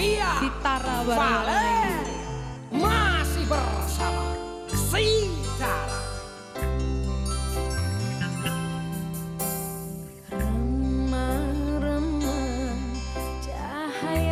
Sofia Sitara Valen masih bersama Sitara remang-remang cahaya